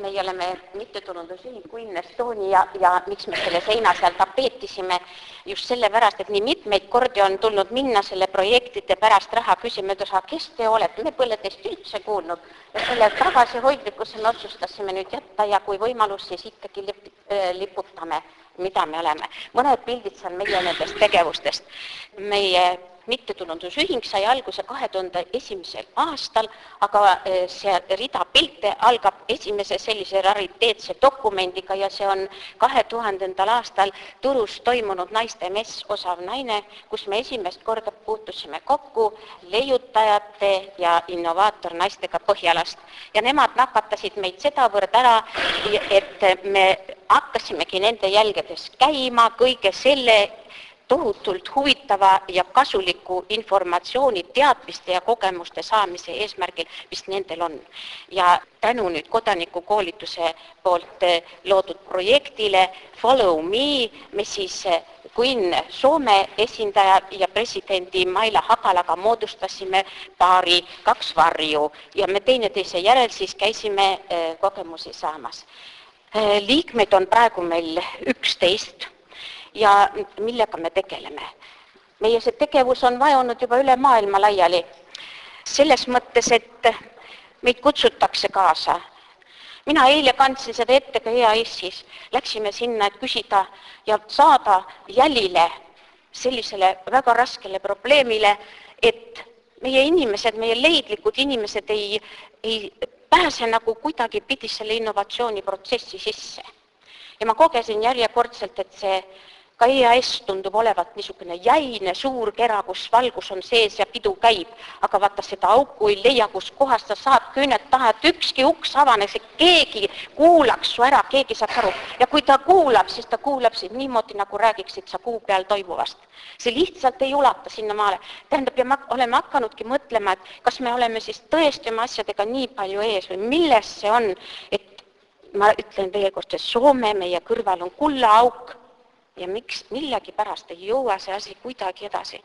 meie oleme mittetulundusühing Queen Estonia ja miks me selle seina seal tapeetisime, just sellepärast, et nii mitmeid kordi on tulnud minna selle projektide pärast raha küsima, ütles, aga kes te olete, me pole teist üldse kuulnud. ja selle tagasihoidlikkuse me otsustasime nüüd jätta ja kui võimalus, siis ikkagi lip, liputame, mida me oleme. mõned pildid seal meie nendest tegevustest. meie mittetulundusühing sai alguse kahe tuhande esimesel aastal, aga eh, see rida pilte algab esimese sellise rariteetse dokumendiga ja see on kahe tuhandendal aastal Turus toimunud naiste mess Osav naine, kus me esimest korda puutusime kokku leiutajate ja innovaatornaistega Põhjalast. ja nemad nakatasid meid sedavõrd ära, et me hakkasimegi nende jälgedes käima kõige selle tohutult huvitava ja kasuliku informatsiooni, teadmiste ja kogemuste saamise eesmärgil, mis nendel on. ja tänu nüüd kodanikukoolituse poolt eh, loodud projektile Follow me, me siis Queen Soome esindaja ja presidendi Maila Hakalaga moodustasime paari kaks varju ja me teineteise järel siis käisime eh, kogemusi saamas. Eh, liikmeid on praegu meil üksteist ja millega me tegeleme. meie see tegevus on vajunud juba üle maailma laiali. selles mõttes, et meid kutsutakse kaasa. mina eile kandsin seda ette ka EAS-is, läksime sinna, et küsida ja saada jälile sellisele väga raskele probleemile, et meie inimesed, meie leidlikud inimesed ei, ei pääse nagu kuidagipidi selle innovatsiooniprotsessi sisse. ja ma kogesin järjekordselt, et see ka EAS tundub olevat niisugune jäine suur kera, kus valgus on sees ja pidu käib, aga vaata seda auku ei leia, kuskohast sa saad küüned taha, et ükski uks avaneks, et keegi kuulaks su ära, keegi saaks aru. ja kui ta kuulab, siis ta kuulab sind niimoodi, nagu räägiksid sa kuu peal toimuvast. see lihtsalt ei ulata sinnamaale. tähendab, ja me oleme hakanudki mõtlema, et kas me oleme siis tõesti oma asjadega nii palju ees või milles see on, et ma ütlen veel kord, see Soome meie kõrval on kullaauk ja miks millegipärast ei jõua see asi kuidagi edasi.